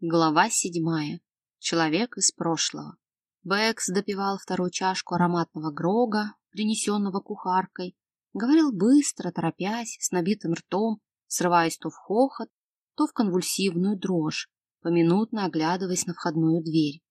Глава седьмая. Человек из прошлого. Бэкс допивал вторую чашку ароматного грога, принесенного кухаркой, говорил быстро, торопясь, с набитым ртом, срываясь то в хохот, то в конвульсивную дрожь, поминутно оглядываясь на входную дверь.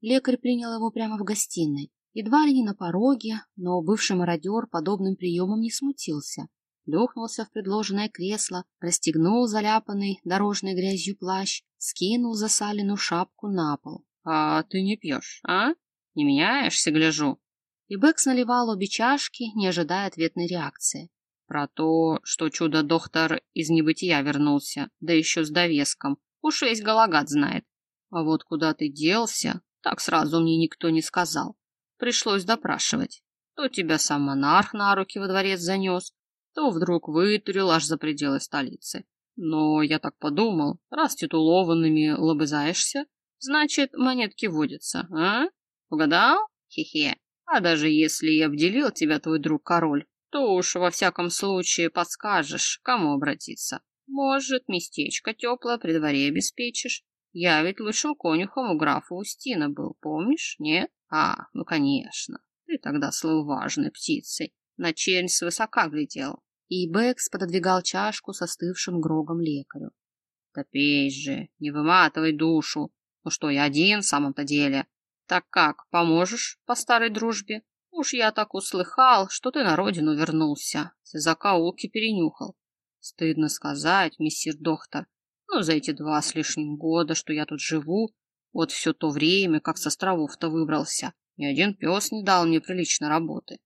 Лекарь принял его прямо в гостиной, едва ли не на пороге, но бывший мародер подобным приемом не смутился плюхнулся в предложенное кресло, расстегнул заляпанный дорожной грязью плащ, скинул засаленную шапку на пол. — А ты не пьешь, а? Не меняешься, гляжу. И Бэкс наливал обе чашки, не ожидая ответной реакции. Про то, что чудо-доктор из небытия вернулся, да еще с довеском, уж весь Галагат знает. А вот куда ты делся, так сразу мне никто не сказал. Пришлось допрашивать. То тебя сам монарх на руки во дворец занес, то вдруг вытурил аж за пределы столицы. Но я так подумал, раз титулованными лобызаешься, значит, монетки водятся, а? Угадал? Хе-хе. А даже если и обделил тебя твой друг-король, то уж во всяком случае подскажешь, кому обратиться. Может, местечко теплое при дворе обеспечишь. Я ведь лучшим конюхом у графа Устина был, помнишь, нет? А, ну конечно, ты тогда слыл важной птицей. На чернь свысока глядел. И Бэкс пододвигал чашку со остывшим грогом лекарю. — Да пей же, не выматывай душу. Ну что, я один в самом-то деле. Так как, поможешь по старой дружбе? Уж я так услыхал, что ты на родину вернулся. Все закоулки перенюхал. Стыдно сказать, мессир доктор, но за эти два с лишним года, что я тут живу, вот все то время, как с островов-то выбрался, ни один пес не дал мне прилично работы.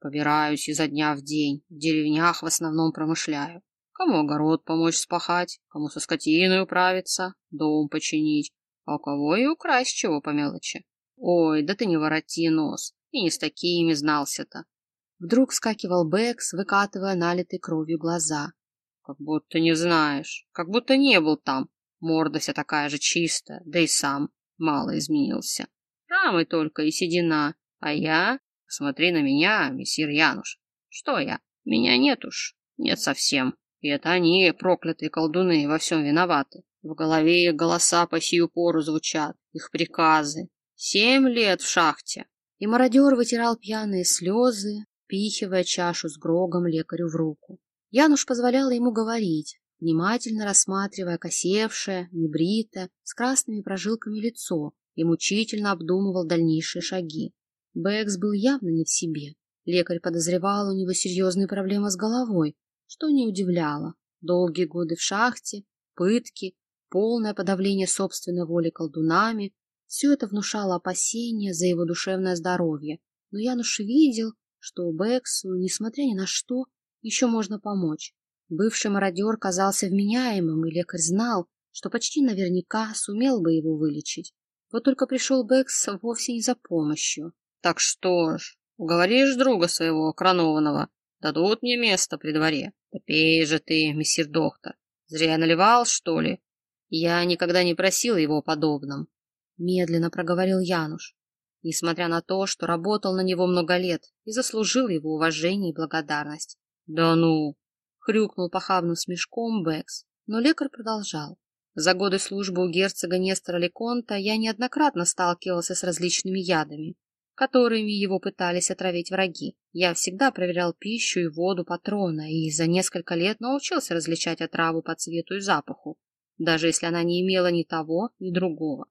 Побираюсь изо дня в день, в деревнях в основном промышляю. Кому огород помочь спахать, кому со скотиной управиться, дом починить, а у кого и украсть чего по мелочи. Ой, да ты не вороти нос, и не с такими знался-то. Вдруг скакивал Бэкс, выкатывая налитые кровью глаза. Как будто не знаешь, как будто не был там. Морда вся такая же чистая, да и сам мало изменился. Рамы только и седина, а я Смотри на меня, мессир Януш. Что я? Меня нет уж. Нет совсем. И это они, проклятые колдуны, во всем виноваты. В голове их голоса по сию пору звучат, их приказы. Семь лет в шахте. И мародер вытирал пьяные слезы, пихивая чашу с грогом лекарю в руку. Януш позволяла ему говорить, внимательно рассматривая косевшее, небритое, с красными прожилками лицо, и мучительно обдумывал дальнейшие шаги. Бэкс был явно не в себе. Лекарь подозревал у него серьезные проблемы с головой, что не удивляло. Долгие годы в шахте, пытки, полное подавление собственной воли колдунами — все это внушало опасения за его душевное здоровье. Но Януш видел, что Бэксу, несмотря ни на что, еще можно помочь. Бывший мародер казался вменяемым, и лекарь знал, что почти наверняка сумел бы его вылечить. Вот только пришел Бэкс вовсе не за помощью. Так что ж, уговоришь друга своего, коронованного, дадут мне место при дворе. Да пей же ты, мессир доктор. Зря наливал, что ли? Я никогда не просил его о подобном. Медленно проговорил Януш, несмотря на то, что работал на него много лет и заслужил его уважение и благодарность. Да ну! Хрюкнул похабным смешком Бэкс, но лекарь продолжал. За годы службы у герцога Нестора Леконта я неоднократно сталкивался с различными ядами, которыми его пытались отравить враги. Я всегда проверял пищу и воду патрона и за несколько лет научился различать отраву по цвету и запаху, даже если она не имела ни того, ни другого.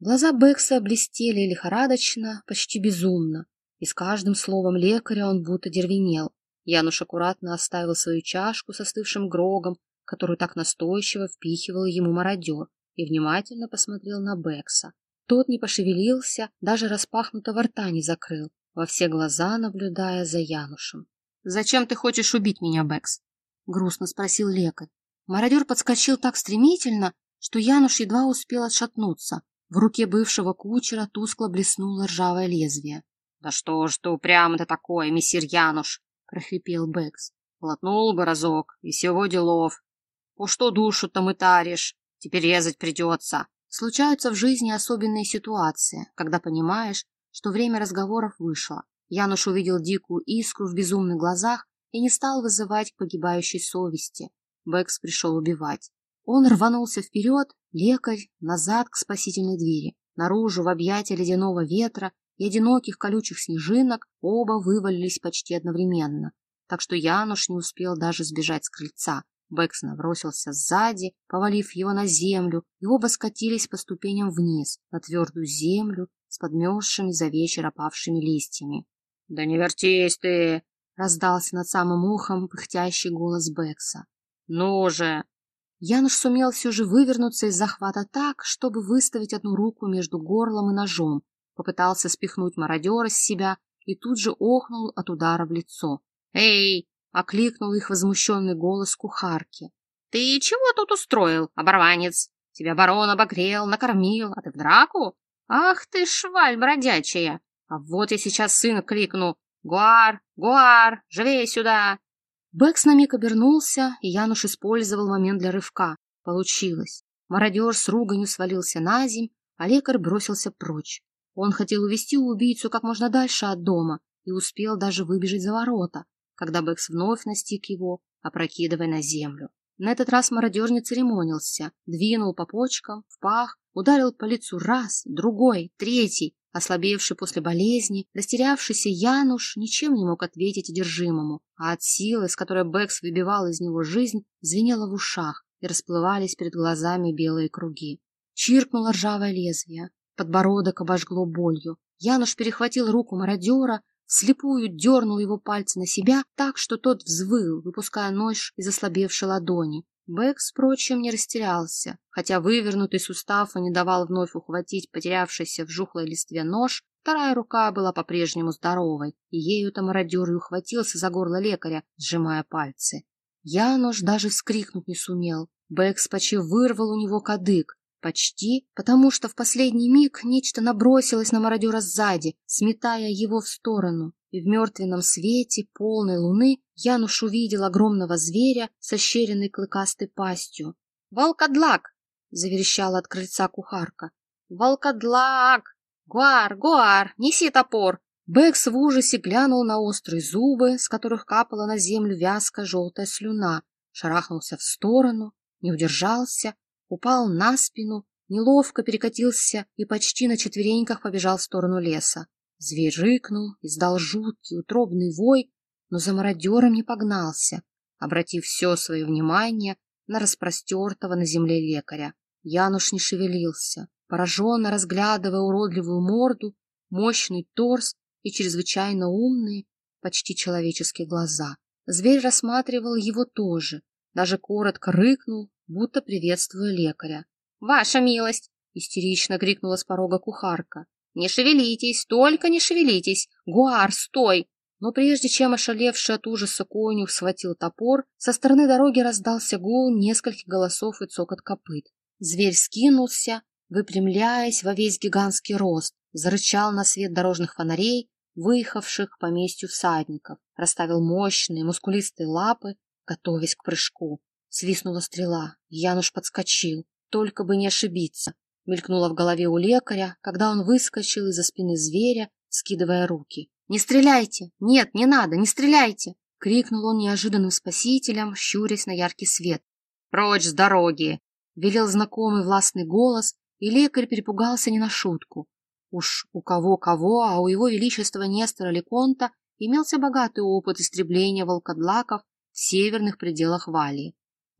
Глаза Бекса блестели лихорадочно, почти безумно, и с каждым словом лекаря он будто дервенел. Януш аккуратно оставил свою чашку со остывшим грогом, которую так настойчиво впихивал ему мародер, и внимательно посмотрел на Бекса. Тот не пошевелился, даже распахнутого рта не закрыл, во все глаза наблюдая за Янушем. — Зачем ты хочешь убить меня, Бэкс? — грустно спросил лекарь. Мародер подскочил так стремительно, что Януш едва успел отшатнуться. В руке бывшего кучера тускло блеснуло ржавое лезвие. — Да что ж ты упрямо-то такое, мессир Януш? — прохрипел Бэкс. — Глотнул бы разок, и всего делов. По что душу-то мытаришь? Теперь резать придется. Случаются в жизни особенные ситуации, когда понимаешь, что время разговоров вышло. Януш увидел дикую искру в безумных глазах и не стал вызывать погибающей совести. Бэкс пришел убивать. Он рванулся вперед, лекарь назад к спасительной двери. Наружу, в объятия ледяного ветра и одиноких колючих снежинок, оба вывалились почти одновременно. Так что Януш не успел даже сбежать с крыльца. Бэкс набросился сзади, повалив его на землю, и оба скатились по ступеням вниз, на твердую землю с подмерзшими за вечер опавшими листьями. — Да не вертись ты! — раздался над самым ухом пыхтящий голос Бэкса. — Ну же! Януш сумел все же вывернуться из захвата так, чтобы выставить одну руку между горлом и ножом, попытался спихнуть мародера с себя и тут же охнул от удара в лицо. «Эй!» — окликнул их возмущенный голос кухарки. «Ты чего тут устроил, оборванец? Тебя барон обогрел, накормил, а ты в драку? Ах ты, шваль бродячая! А вот я сейчас сына крикну. Гуар, Гуар, живей сюда!» Бэкс на миг обернулся, и Януш использовал момент для рывка. Получилось. Мародер с руганью свалился на земь, а лекарь бросился прочь. Он хотел увести убийцу как можно дальше от дома и успел даже выбежать за ворота, когда Бэкс вновь настиг его, опрокидывая на землю. На этот раз мародер не церемонился, двинул по почкам, в пах, ударил по лицу раз, другой, третий, Ослабевший после болезни, растерявшийся Януш ничем не мог ответить одержимому, а от силы, с которой Бэкс выбивал из него жизнь, звенело в ушах и расплывались перед глазами белые круги. Чиркнуло ржавое лезвие, подбородок обожгло болью. Януш перехватил руку мародера, слепую дернул его пальцы на себя так, что тот взвыл, выпуская нож из ослабевшей ладони. Бэкс, впрочем, не растерялся. Хотя вывернутый сустав и не давал вновь ухватить потерявшийся в жухлой листве нож, вторая рука была по-прежнему здоровой, и ею-то мародер и ухватился за горло лекаря, сжимая пальцы. Януш даже вскрикнуть не сумел. Бэкс почти вырвал у него кадык. Почти, потому что в последний миг нечто набросилось на мародера сзади, сметая его в сторону и в мертвенном свете полной луны Януш увидел огромного зверя с ощеренной клыкастой пастью. «Волкодлак!» — заверещала от крыльца кухарка. «Волкодлак! Гуар, Гуар, неси топор!» Бэкс в ужасе глянул на острые зубы, с которых капала на землю вязкая желтая слюна, шарахнулся в сторону, не удержался, упал на спину, неловко перекатился и почти на четвереньках побежал в сторону леса. Зверь рыкнул, издал жуткий утробный вой, но за мародером не погнался, обратив все свое внимание на распростертого на земле лекаря. Януш не шевелился, пораженно разглядывая уродливую морду, мощный торс и чрезвычайно умные, почти человеческие глаза. Зверь рассматривал его тоже, даже коротко рыкнул, будто приветствуя лекаря. «Ваша милость!» — истерично крикнула с порога кухарка. «Не шевелитесь, только не шевелитесь! Гуар, стой!» Но прежде чем ошалевший от ужаса конюх схватил топор, со стороны дороги раздался гул нескольких голосов и цокот копыт. Зверь скинулся, выпрямляясь во весь гигантский рост, зарычал на свет дорожных фонарей, выехавших к поместью всадников, расставил мощные мускулистые лапы, готовясь к прыжку. Свистнула стрела, Януш подскочил, только бы не ошибиться мелькнуло в голове у лекаря, когда он выскочил из-за спины зверя, скидывая руки. «Не стреляйте! Нет, не надо, не стреляйте!» — крикнул он неожиданным спасителям, щурясь на яркий свет. «Прочь с дороги!» — велел знакомый властный голос, и лекарь перепугался не на шутку. Уж у кого-кого, а у его величества Нестора Леконта имелся богатый опыт истребления волкодлаков в северных пределах Валии.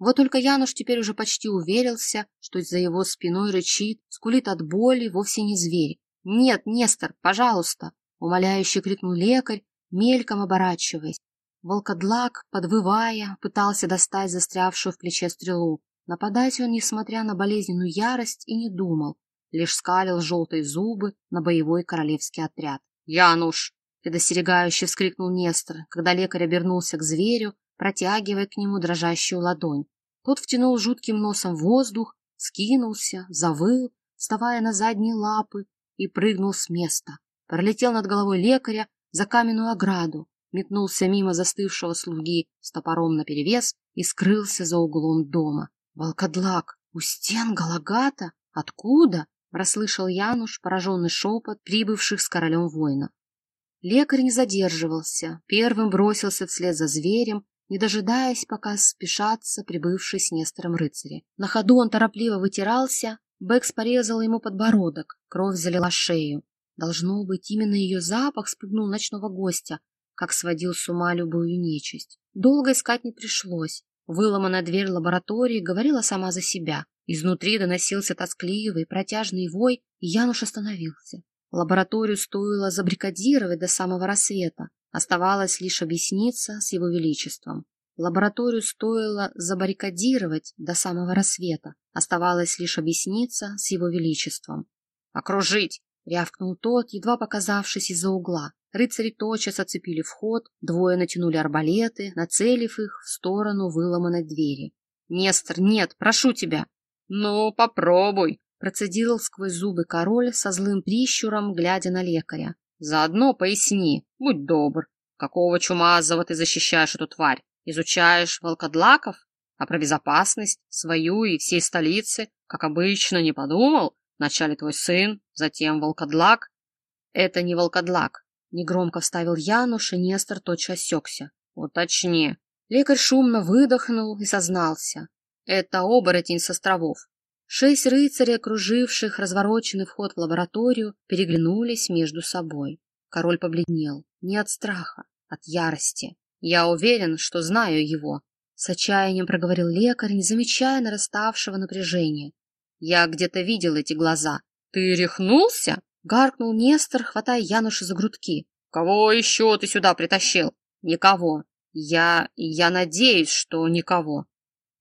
Вот только Януш теперь уже почти уверился, что за его спиной рычит, скулит от боли вовсе не зверь. «Нет, Нестор, пожалуйста!» — умоляюще крикнул лекарь, мельком оборачиваясь. Волкодлак, подвывая, пытался достать застрявшую в плече стрелу. Нападать он, несмотря на болезненную ярость, и не думал, лишь скалил желтые зубы на боевой королевский отряд. «Януш!» — предостерегающе вскрикнул Нестор, когда лекарь обернулся к зверю, протягивая к нему дрожащую ладонь. Тот втянул жутким носом воздух, скинулся, завыл, вставая на задние лапы, и прыгнул с места. Пролетел над головой лекаря за каменную ограду, метнулся мимо застывшего слуги с топором наперевес и скрылся за углом дома. «Волкодлак! У стен Галагата? Откуда?» — расслышал Януш пораженный шепот прибывших с королем воинов. Лекарь не задерживался, первым бросился вслед за зверем, не дожидаясь, пока спешатся прибывшие с Нестором рыцари. На ходу он торопливо вытирался, Бэкс порезал ему подбородок, кровь залила шею. Должно быть, именно ее запах спугнул ночного гостя, как сводил с ума любую нечисть. Долго искать не пришлось. Выломанная дверь лаборатории говорила сама за себя. Изнутри доносился тоскливый, протяжный вой, и Януш остановился. Лабораторию стоило забрикадировать до самого рассвета. Оставалось лишь объясниться с его величеством. Лабораторию стоило забаррикадировать до самого рассвета. Оставалось лишь объясниться с его величеством. «Окружить!» — рявкнул тот, едва показавшись из-за угла. Рыцари тотчас оцепили вход, двое натянули арбалеты, нацелив их в сторону выломанной двери. «Нестор, нет, прошу тебя!» «Ну, попробуй!» — процедил сквозь зубы король со злым прищуром, глядя на лекаря. «Заодно поясни, будь добр, какого чумазого ты защищаешь эту тварь? Изучаешь волкодлаков? А про безопасность свою и всей столицы, как обычно, не подумал? Вначале твой сын, затем волкодлак?» «Это не волкодлак, Негромко вставил Януш, и Нестор тотчас осекся. Уточни. Лекарь шумно выдохнул и сознался. Это оборотень с островов. Шесть рыцарей, окруживших развороченный вход в лабораторию, переглянулись между собой. Король побледнел. Не от страха, от ярости. Я уверен, что знаю его. С отчаянием проговорил лекарь, не замечая нараставшего напряжения. Я где-то видел эти глаза. Ты рехнулся? Гаркнул Нестор, хватая Януша за грудки. «Кого еще ты сюда притащил?» «Никого. Я... я надеюсь, что никого».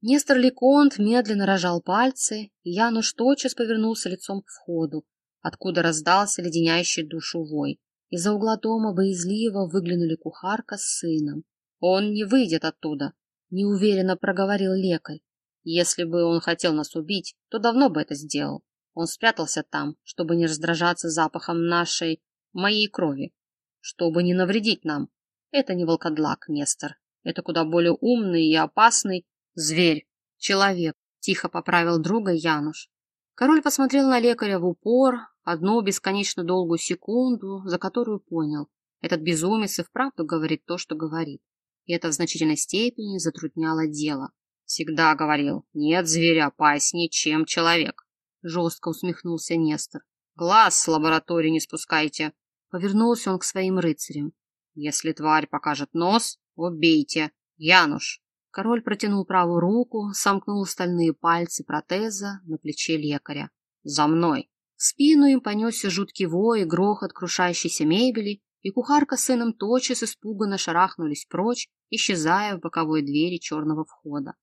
Нестор Леконт медленно рожал пальцы, и Януш тотчас повернулся лицом к входу, откуда раздался леденящий душу вой. Из-за угла дома боязливо выглянули кухарка с сыном. «Он не выйдет оттуда», — неуверенно проговорил лекарь. «Если бы он хотел нас убить, то давно бы это сделал. Он спрятался там, чтобы не раздражаться запахом нашей, моей крови, чтобы не навредить нам. Это не волкодлак, Нестор. Это куда более умный и опасный зверь, человек, тихо поправил друга Януш. Король посмотрел на лекаря в упор, одну бесконечно долгую секунду, за которую понял. Этот безумец и вправду говорит то, что говорит. И это в значительной степени затрудняло дело. Всегда говорил, нет зверя опаснее, чем человек. Жестко усмехнулся Нестор. Глаз с лаборатории не спускайте. Повернулся он к своим рыцарям. Если тварь покажет нос, убейте. Януш. Король протянул правую руку, сомкнул стальные пальцы протеза на плече лекаря. За мной. В спину им понесся жуткий вой грохот крушащейся мебели, и кухарка с сыном тотчас испуганно шарахнулись прочь, исчезая в боковой двери черного входа.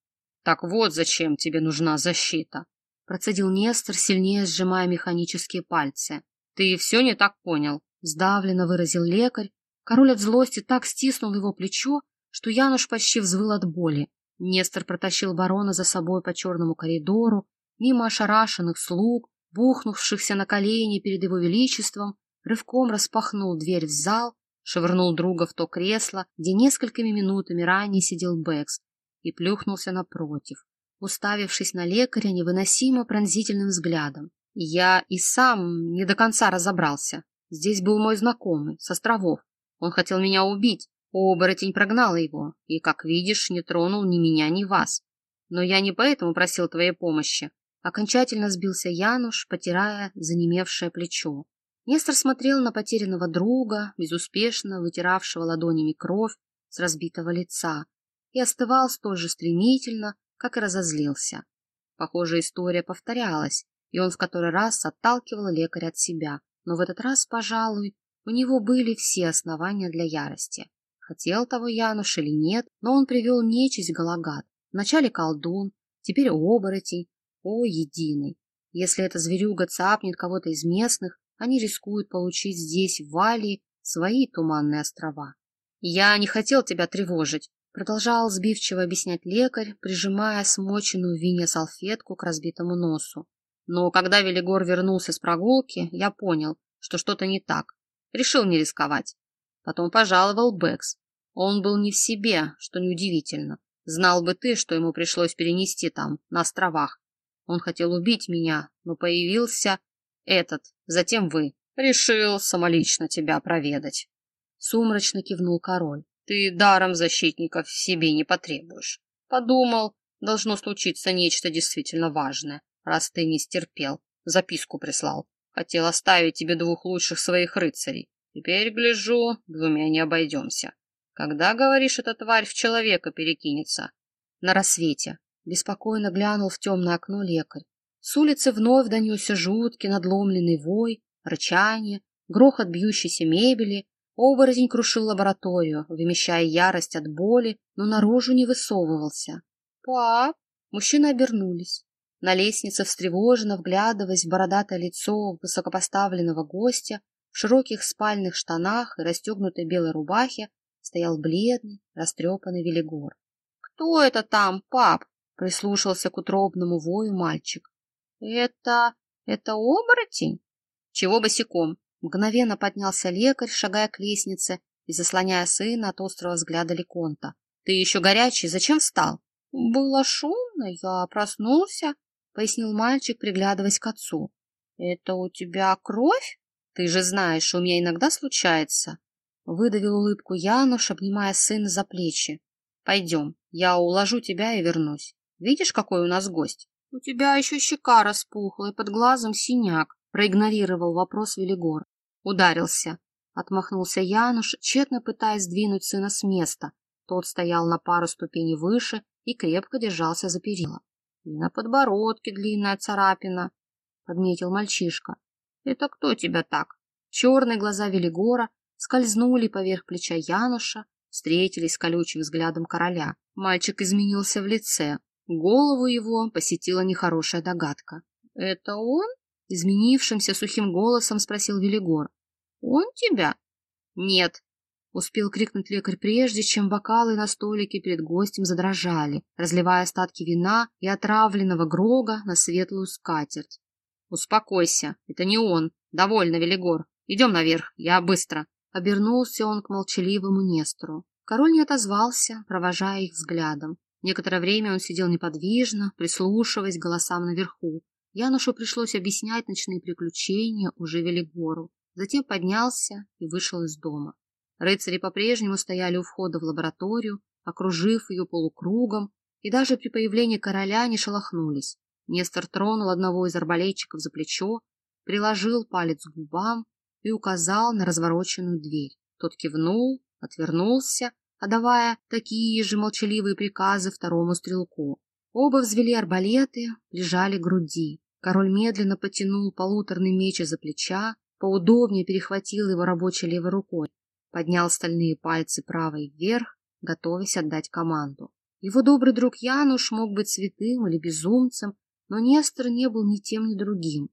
«Так вот зачем тебе нужна защита!» Процедил Нестор, сильнее сжимая механические пальцы. «Ты все не так понял», — сдавленно выразил лекарь. Король от злости так стиснул его плечо, что Януш почти взвыл от боли. Нестор протащил барона за собой по черному коридору, мимо ошарашенных слуг, бухнувшихся на колени перед его величеством, рывком распахнул дверь в зал, швырнул друга в то кресло, где несколькими минутами ранее сидел Бэкс, и плюхнулся напротив уставившись на лекаря невыносимо пронзительным взглядом. Я и сам не до конца разобрался. Здесь был мой знакомый, с островов. Он хотел меня убить. Оборотень прогнал его, и, как видишь, не тронул ни меня, ни вас. Но я не поэтому просил твоей помощи. Окончательно сбился Януш, потирая занемевшее плечо. Нестор смотрел на потерянного друга, безуспешно вытиравшего ладонями кровь с разбитого лица, и остывал столь же стремительно, как и разозлился. Похожая история повторялась, и он в который раз отталкивал лекаря от себя, но в этот раз, пожалуй, у него были все основания для ярости. Хотел того Януш или нет, но он привел нечисть Галагат. Вначале колдун, теперь оборотень. О, единый! Если эта зверюга цапнет кого-то из местных, они рискуют получить здесь, в Валии, свои туманные острова. Я не хотел тебя тревожить, Продолжал сбивчиво объяснять лекарь, прижимая смоченную вине салфетку к разбитому носу. Но когда Велигор вернулся с прогулки, я понял, что что-то не так. Решил не рисковать. Потом пожаловал Бэкс. Он был не в себе, что неудивительно. Знал бы ты, что ему пришлось перенести там, на островах. Он хотел убить меня, но появился этот, затем вы. Решил самолично тебя проведать. Сумрачно кивнул король. Ты даром защитников себе не потребуешь. Подумал, должно случиться нечто действительно важное, раз ты не стерпел. Записку прислал. Хотел оставить тебе двух лучших своих рыцарей. Теперь, гляжу, двумя не обойдемся. Когда, говоришь, эта тварь в человека перекинется? На рассвете. Беспокойно глянул в темное окно лекарь. С улицы вновь донесся жуткий надломленный вой, рычание, грохот бьющейся мебели. Оборотень крушил лабораторию, вымещая ярость от боли, но наружу не высовывался. «Пап!» Мужчины обернулись. На лестнице, встревоженно вглядываясь в бородатое лицо высокопоставленного гостя, в широких спальных штанах и расстегнутой белой рубахе, стоял бледный, растрепанный Велигор. «Кто это там, пап?» — прислушался к утробному вою мальчик. «Это... это оборотень?» «Чего босиком?» Мгновенно поднялся лекарь, шагая к лестнице и заслоняя сына от острого взгляда Леконта. «Ты еще горячий, зачем встал?» «Было шумно, я проснулся», — пояснил мальчик, приглядываясь к отцу. «Это у тебя кровь?» «Ты же знаешь, у меня иногда случается». Выдавил улыбку Януш, обнимая сына за плечи. «Пойдем, я уложу тебя и вернусь. Видишь, какой у нас гость?» «У тебя еще щека распухла и под глазом синяк», — проигнорировал вопрос Велигор. Ударился. Отмахнулся Януш, тщетно пытаясь сдвинуть сына с места. Тот стоял на пару ступеней выше и крепко держался за перила. И на подбородке длинная царапина, — подметил мальчишка. — Это кто тебя так? Черные глаза Велигора скользнули поверх плеча Януша, встретились с колючим взглядом короля. Мальчик изменился в лице. Голову его посетила нехорошая догадка. — Это он? — изменившимся сухим голосом спросил Велигор. — Он тебя? — Нет, Успел крикнуть лекарь прежде, чем бокалы на столике перед гостем задрожали, разливая остатки вина и отравленного грога на светлую скатерть. «Успокойся, это не он. Довольно, Велигор. Идем наверх, я быстро». Обернулся он к молчаливому Нестору. Король не отозвался, провожая их взглядом. Некоторое время он сидел неподвижно, прислушиваясь к голосам наверху. Янушу пришлось объяснять ночные приключения уже Велигору. Затем поднялся и вышел из дома. Рыцари по-прежнему стояли у входа в лабораторию, окружив ее полукругом, и даже при появлении короля не шелохнулись. Нестор тронул одного из арбалетчиков за плечо, приложил палец к губам и указал на развороченную дверь. Тот кивнул, отвернулся, отдавая такие же молчаливые приказы второму стрелку. Оба взвели арбалеты, лежали к груди. Король медленно потянул полуторный меч из-за плеча, поудобнее перехватил его рабочей левой рукой поднял стальные пальцы правой вверх, готовясь отдать команду. Его добрый друг Януш мог быть святым или безумцем, но Нестор не был ни тем, ни другим.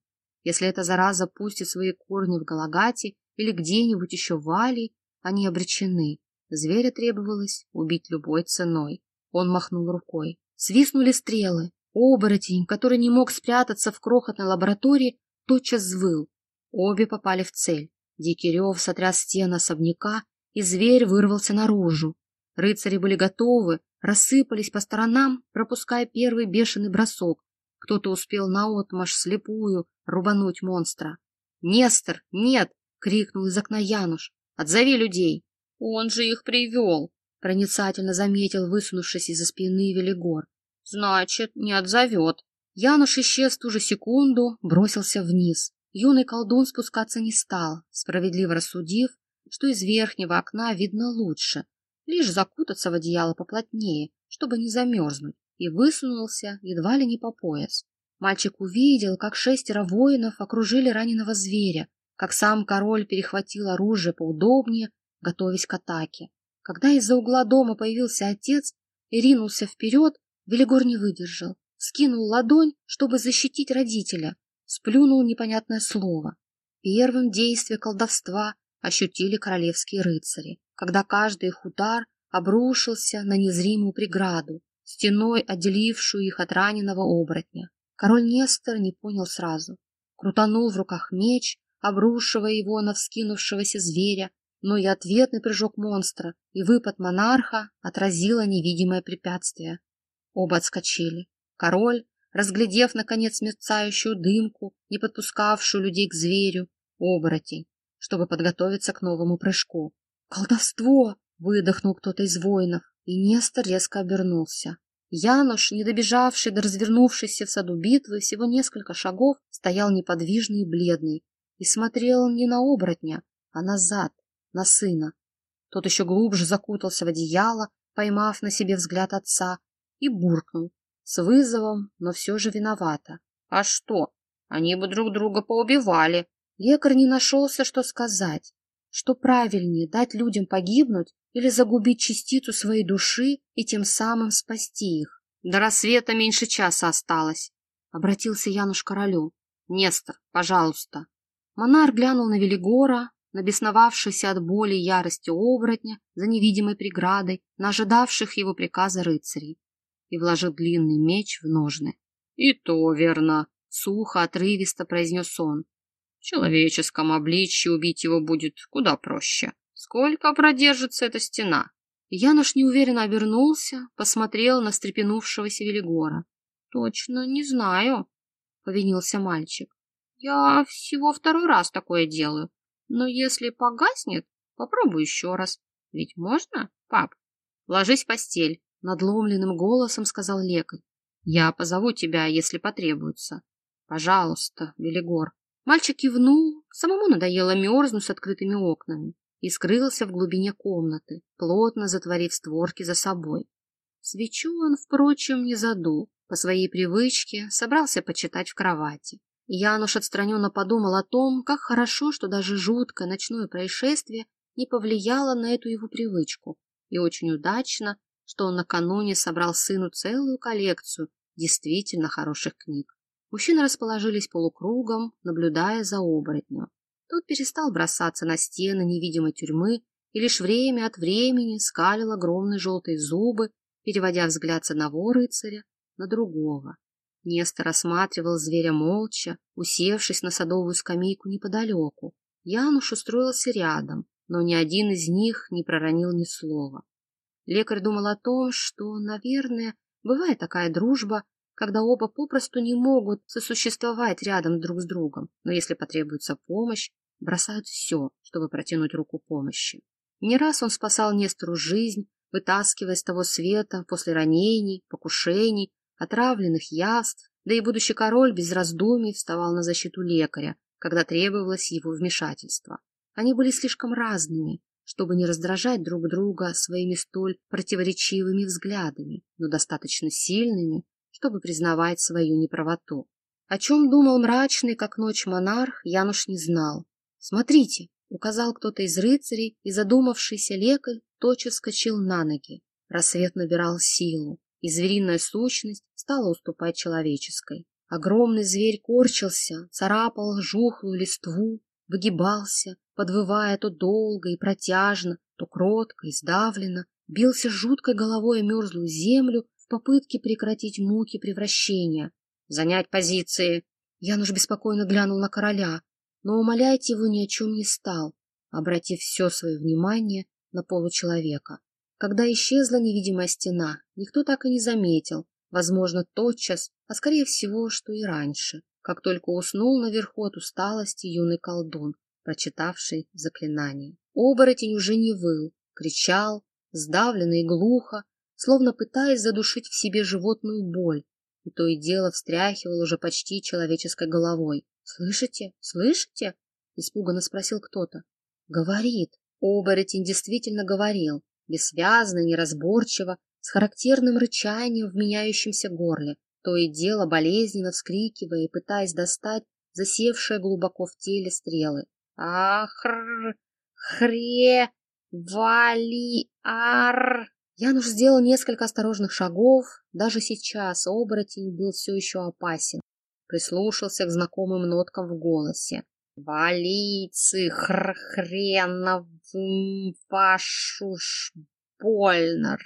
Если эта зараза пустит свои корни в Галагате или где-нибудь еще в Алии, они обречены. Зверя требовалось убить любой ценой. Он махнул рукой. Свистнули стрелы. Оборотень, который не мог спрятаться в крохотной лаборатории, тотчас взвыл. Обе попали в цель. Дикий рев сотряс стены особняка, и зверь вырвался наружу. Рыцари были готовы, рассыпались по сторонам, пропуская первый бешеный бросок. Кто-то успел наотмашь слепую рубануть монстра. «Нестор, нет!» — крикнул из окна Януш. «Отзови людей!» «Он же их привел!» — проницательно заметил, высунувшись из-за спины Велигор. «Значит, не отзовет!» Януш исчез ту же секунду, бросился вниз. Юный колдун спускаться не стал, справедливо рассудив, что из верхнего окна видно лучше, лишь закутаться в одеяло поплотнее, чтобы не замерзнуть, и высунулся едва ли не по пояс. Мальчик увидел, как шестеро воинов окружили раненого зверя, как сам король перехватил оружие поудобнее, готовясь к атаке. Когда из-за угла дома появился отец и ринулся вперед, Велигор не выдержал, скинул ладонь, чтобы защитить родителя, сплюнул непонятное слово. Первым действие колдовства ощутили королевские рыцари, когда каждый их удар обрушился на незримую преграду, стеной отделившую их от раненого оборотня. Король Нестор не понял сразу. Крутанул в руках меч, обрушивая его на вскинувшегося зверя, но и ответный прыжок монстра и выпад монарха отразило невидимое препятствие. Оба отскочили. Король разглядев, наконец, мерцающую дымку, не подпускавшую людей к зверю, оборотень, чтобы подготовиться к новому прыжку. «Колдовство!» Выдохнул кто-то из воинов, и Нестор резко обернулся. Януш, не добежавший до развернувшейся в саду битвы всего несколько шагов, стоял неподвижный и бледный и смотрел не на оборотня, а назад, на сына. Тот еще глубже закутался в одеяло, поймав на себе взгляд отца, и буркнул, с вызовом, но все же виновата. — А что? Они бы друг друга поубивали. Лекарь не нашелся, что сказать. Что правильнее, дать людям погибнуть или загубить частицу своей души и тем самым спасти их? До рассвета меньше часа осталось. Обратился Януш к королю. Нестор, пожалуйста. Монар глянул на Велигора, на бесновавшийся от боли и ярости оборотня за невидимой преградой, на ожидавших его приказа рыцарей, и вложил длинный меч в ножны. — И то верно, — сухо, отрывисто произнес он. — В человеческом обличье убить его будет куда проще. Сколько продержится эта стена? Януш неуверенно обернулся, посмотрел на встрепенувшегося Велигора. — Точно не знаю, — повинился мальчик. — Я всего второй раз такое делаю. Но если погаснет, попробуй еще раз. Ведь можно, пап? Ложись в постель, надломленным голосом сказал лекарь. Я позову тебя, если потребуется. Пожалуйста, Велигор. Мальчик кивнул, самому надоело мерзнуть с открытыми окнами и скрылся в глубине комнаты, плотно затворив створки за собой. Свечу он, впрочем, не задул, по своей привычке собрался почитать в кровати. Януш отстраненно подумал о том, как хорошо, что даже жуткое ночное происшествие не повлияло на эту его привычку, и очень удачно, что он накануне собрал сыну целую коллекцию действительно хороших книг. Мужчины расположились полукругом, наблюдая за оборотнем. Тот перестал бросаться на стены невидимой тюрьмы и лишь время от времени скалил огромные желтые зубы, переводя взгляд с одного рыцаря на другого. Нестор рассматривал зверя молча, усевшись на садовую скамейку неподалеку. Януш устроился рядом, но ни один из них не проронил ни слова. Лекарь думал о том, что, наверное, бывает такая дружба, когда оба попросту не могут сосуществовать рядом друг с другом, но если потребуется помощь, бросают все, чтобы протянуть руку помощи. Не раз он спасал Нестору жизнь, вытаскивая с того света после ранений, покушений, отравленных яств, да и будущий король без раздумий вставал на защиту лекаря, когда требовалось его вмешательство. Они были слишком разными, чтобы не раздражать друг друга своими столь противоречивыми взглядами, но достаточно сильными, чтобы признавать свою неправоту. О чем думал мрачный, как ночь монарх, Януш не знал. «Смотрите!» — указал кто-то из рыцарей, и задумавшийся лекарь тотчас вскочил на ноги. Рассвет набирал силу и звериная сущность стала уступать человеческой. Огромный зверь корчился, царапал жухлую листву, выгибался, подвывая то долго и протяжно, то кротко и сдавленно, бился жуткой головой о мерзлую землю в попытке прекратить муки превращения. «Занять позиции!» Януш беспокойно глянул на короля, но умолять его ни о чем не стал, обратив все свое внимание на получеловека. Когда исчезла невидимая стена, никто так и не заметил, возможно, тотчас, а скорее всего, что и раньше, как только уснул наверху от усталости юный колдун, прочитавший заклинание. Оборотень уже не выл, кричал, сдавленно и глухо, словно пытаясь задушить в себе животную боль, и то и дело встряхивал уже почти человеческой головой. «Слышите? Слышите?» — испуганно спросил кто-то. «Говорит». Оборотень действительно говорил, бессвязно, неразборчиво, с характерным рычанием в меняющемся горле, то и дело болезненно вскрикивая и пытаясь достать засевшие глубоко в теле стрелы. «Ахр! Хре! Вали! Ар!» Януш сделал несколько осторожных шагов. Даже сейчас оборотень был все еще опасен. Прислушался к знакомым ноткам в голосе. Валицы, хр хренов, вашу ж больно.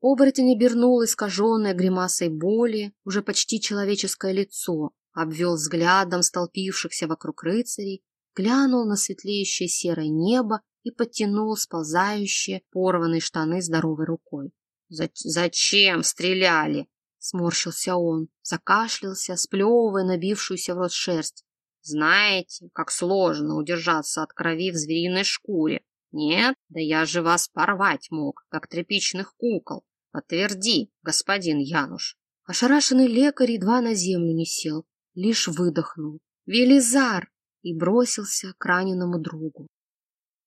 Оборотень обернул искаженное гримасой боли, уже почти человеческое лицо, обвел взглядом столпившихся вокруг рыцарей, глянул на светлеющее серое небо и подтянул сползающие порванные штаны здоровой рукой. «Зачем стреляли?» — сморщился он, закашлялся, сплевывая набившуюся в рот шерсть. Знаете, как сложно удержаться от крови в звериной шкуре. Нет, да я же вас порвать мог, как тряпичных кукол. Подтверди, господин Януш. Ошарашенный лекарь едва на землю не сел, лишь выдохнул. Велизар! и бросился к раненому другу.